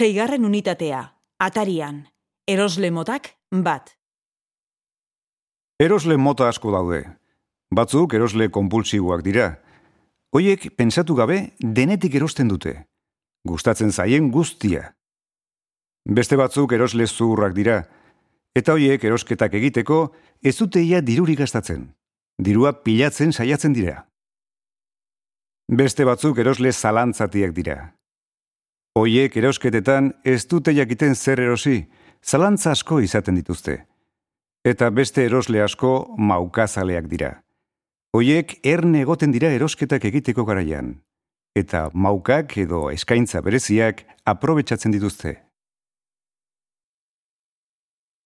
Seigarren unitatea, atarian, erosle motak bat. Erosle mota asko daude. Batzuk erosle konpulsiboak dira. Hoiek pentsatu gabe denetik erosten dute. Gustatzen zaien guztia. Beste batzuk erosle zuhurrak dira. Eta hoiek erosketak egiteko ez duteia diruri gastatzen. Dirua pilatzen saiatzen dira. Beste batzuk erosle zalantzatiak dira. Hoiek erosketetan ez dute jakiten zer erosi, zalantza asko izaten dituzte. Eta beste erosle asko maukazaleak dira. Hoiek erne egoten dira erosketak egiteko garaian. Eta maukak edo eskaintza bereziak aprobetsatzen dituzte.